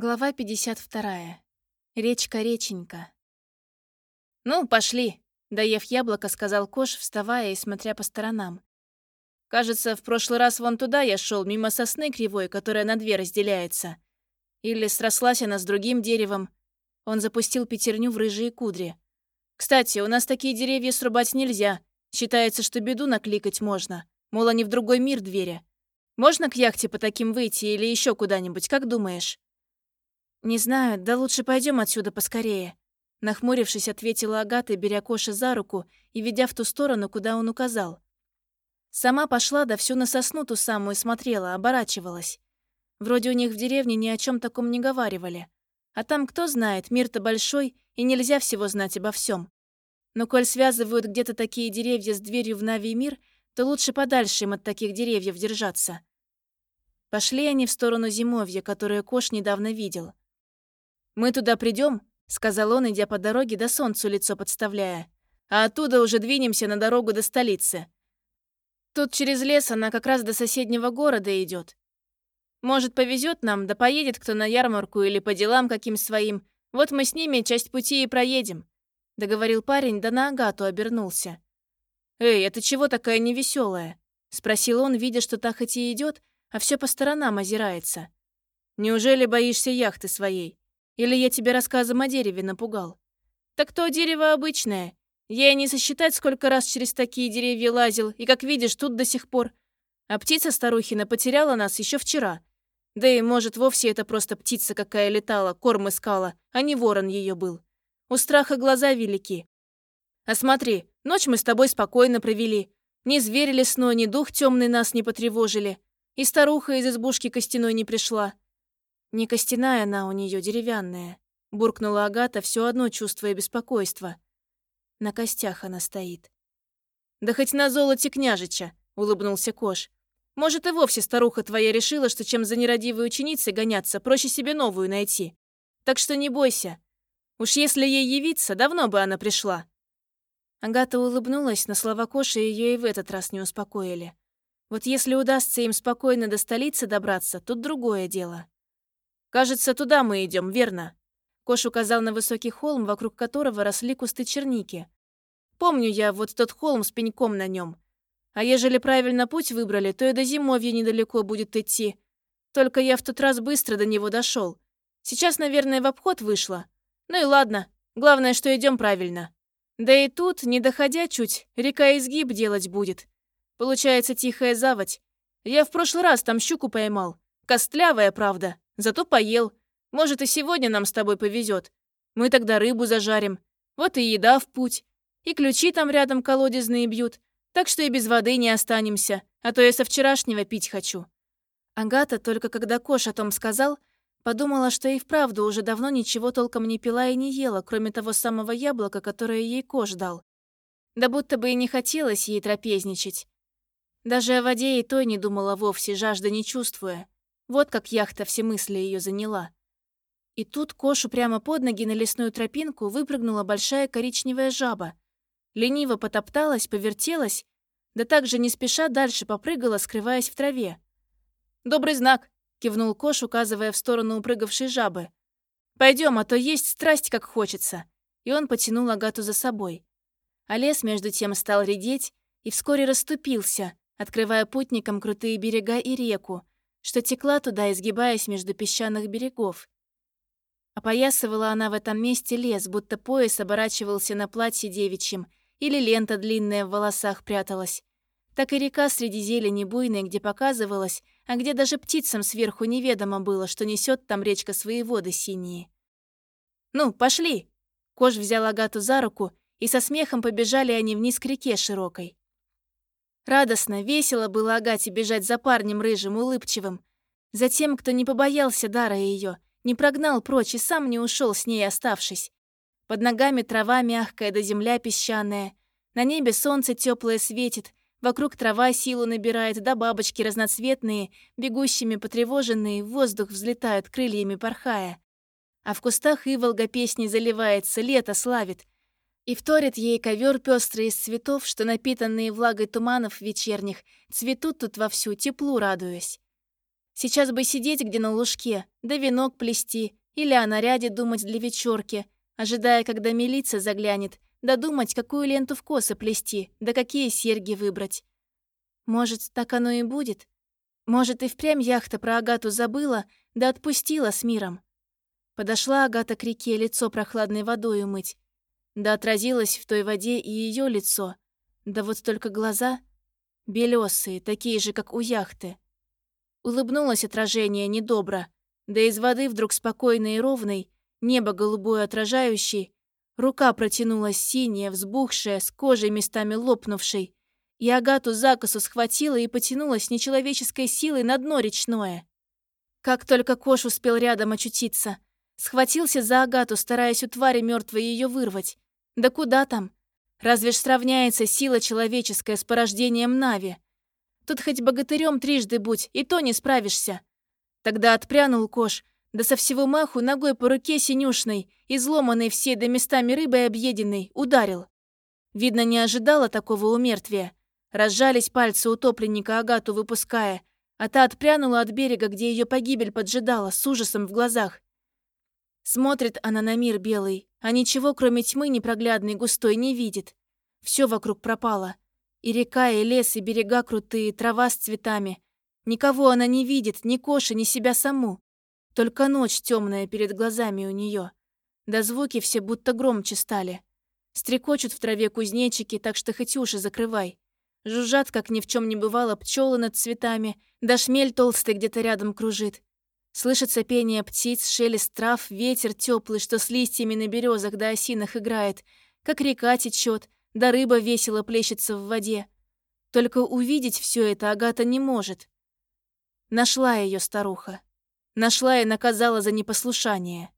Глава 52. Речка-реченька. «Ну, пошли!» — доев яблоко, сказал Кош, вставая и смотря по сторонам. «Кажется, в прошлый раз вон туда я шел мимо сосны кривой, которая на две разделяется. Или срослась она с другим деревом». Он запустил пятерню в рыжие кудри. «Кстати, у нас такие деревья срубать нельзя. Считается, что беду накликать можно. Мол, они в другой мир двери. Можно к яхте по таким выйти или еще куда-нибудь, как думаешь?» «Не знаю, да лучше пойдем отсюда поскорее», — нахмурившись, ответила Агата, беря Коша за руку и ведя в ту сторону, куда он указал. Сама пошла, да всю на сосну ту самую смотрела, оборачивалась. Вроде у них в деревне ни о чем таком не говаривали. А там, кто знает, мир-то большой, и нельзя всего знать обо всем. Но коль связывают где-то такие деревья с дверью в Нави мир, то лучше подальше им от таких деревьев держаться. Пошли они в сторону зимовья, которое Кош недавно видел. «Мы туда придем, сказал он, идя по дороге до солнцу лицо подставляя. «А оттуда уже двинемся на дорогу до столицы. Тут через лес она как раз до соседнего города идет. Может, повезет нам, да поедет кто на ярмарку или по делам каким своим. Вот мы с ними часть пути и проедем», — договорил парень, да на Агату обернулся. «Эй, это чего такая невеселая? спросил он, видя, что та хоть и идет, а все по сторонам озирается. «Неужели боишься яхты своей?» Или я тебя рассказом о дереве напугал? Так то дерево обычное. Я и не сосчитать, сколько раз через такие деревья лазил, и, как видишь, тут до сих пор. А птица старухина потеряла нас еще вчера. Да и, может, вовсе это просто птица какая летала, корм искала, а не ворон ее был. У страха глаза велики. А смотри, ночь мы с тобой спокойно провели. Ни зверь лесной, ни дух темный нас не потревожили. И старуха из избушки костяной не пришла. «Не костяная она у нее деревянная», — буркнула Агата, все одно чувствуя беспокойство. На костях она стоит. «Да хоть на золоте княжича», — улыбнулся Кош. «Может, и вовсе старуха твоя решила, что чем за нерадивой ученицей гоняться, проще себе новую найти. Так что не бойся. Уж если ей явиться, давно бы она пришла». Агата улыбнулась, но слова Коши ее и в этот раз не успокоили. Вот если удастся им спокойно до столицы добраться, тут другое дело. «Кажется, туда мы идем, верно?» Кош указал на высокий холм, вокруг которого росли кусты черники. «Помню я вот тот холм с пеньком на нем. А ежели правильно путь выбрали, то и до зимовья недалеко будет идти. Только я в тот раз быстро до него дошел. Сейчас, наверное, в обход вышло. Ну и ладно, главное, что идем правильно. Да и тут, не доходя чуть, река изгиб делать будет. Получается тихая заводь. Я в прошлый раз там щуку поймал. Костлявая, правда. Зато поел. Может, и сегодня нам с тобой повезет. Мы тогда рыбу зажарим. Вот и еда в путь. И ключи там рядом колодезные бьют. Так что и без воды не останемся. А то я со вчерашнего пить хочу». Агата, только когда Кош о том сказал, подумала, что и вправду уже давно ничего толком не пила и не ела, кроме того самого яблока, которое ей Кош дал. Да будто бы и не хотелось ей трапезничать. Даже о воде и той не думала вовсе, жажда не чувствуя. Вот как яхта все мысли ее заняла. И тут Кошу прямо под ноги на лесную тропинку выпрыгнула большая коричневая жаба. Лениво потопталась, повертелась, да так же не спеша дальше попрыгала, скрываясь в траве. «Добрый знак!» — кивнул Кош, указывая в сторону упрыгавшей жабы. Пойдем, а то есть страсть как хочется!» И он потянул Агату за собой. А лес между тем стал редеть и вскоре расступился, открывая путникам крутые берега и реку, что текла туда, изгибаясь между песчаных берегов. Опоясывала она в этом месте лес, будто пояс оборачивался на платье девичьем, или лента длинная в волосах пряталась. Так и река среди зелени буйной, где показывалась, а где даже птицам сверху неведомо было, что несет там речка свои воды синие. «Ну, пошли!» Кош взял Агату за руку, и со смехом побежали они вниз к реке широкой. Радостно, весело было Агате бежать за парнем рыжим, улыбчивым. За тем, кто не побоялся дара ее, не прогнал прочь и сам не ушел с ней, оставшись. Под ногами трава мягкая да земля песчаная. На небе солнце теплое светит, вокруг трава силу набирает, да бабочки разноцветные, бегущими потревоженные, в воздух взлетают, крыльями порхая. А в кустах иволга песни заливается, лето славит — и вторит ей ковер пестрый из цветов, что напитанные влагой туманов вечерних цветут тут вовсю, теплу радуясь. Сейчас бы сидеть где на лужке, да венок плести, или о наряде думать для вечерки, ожидая, когда милиция заглянет, да думать, какую ленту в косы плести, да какие серьги выбрать. Может, так оно и будет? Может, и впрямь яхта про Агату забыла, да отпустила с миром. Подошла Агата к реке лицо прохладной водой умыть. Да отразилось в той воде и ее лицо. Да вот только глаза белесые, такие же, как у яхты. Улыбнулось отражение недобро, да из воды вдруг спокойной и ровной, небо голубое отражающей, рука протянулась синяя, взбухшая, с кожей местами лопнувшей, и Агату за косу схватила и потянула с нечеловеческой силой на дно речное. Как только Кош успел рядом очутиться, Схватился за Агату, стараясь у твари мертвой ее вырвать. Да куда там? Разве ж сравняется сила человеческая с порождением Нави? Тут хоть богатырем трижды будь, и то не справишься. Тогда отпрянул Кош, да со всего маху ногой по руке синюшной, изломанной всей до местами рыбой объеденной, ударил. Видно, не ожидала такого умертвия. Разжались пальцы утопленника Агату выпуская, а та отпрянула от берега, где ее погибель поджидала, с ужасом в глазах. Смотрит она на мир белый, а ничего, кроме тьмы непроглядной густой, не видит. Все вокруг пропало. И река, и лес, и берега крутые, трава с цветами. Никого она не видит, ни Коши, ни себя саму. Только ночь темная перед глазами у нее. Да звуки все будто громче стали. Стрекочут в траве кузнечики, так что хоть уши закрывай. Жужжат, как ни в чем не бывало, пчелы над цветами, да шмель толстый где-то рядом кружит. Слышится пение птиц, шелест трав, ветер теплый, что с листьями на березах да осинах играет, как река течет, да рыба весело плещется в воде. Только увидеть все это Агата не может. Нашла ее старуха. Нашла и наказала за непослушание.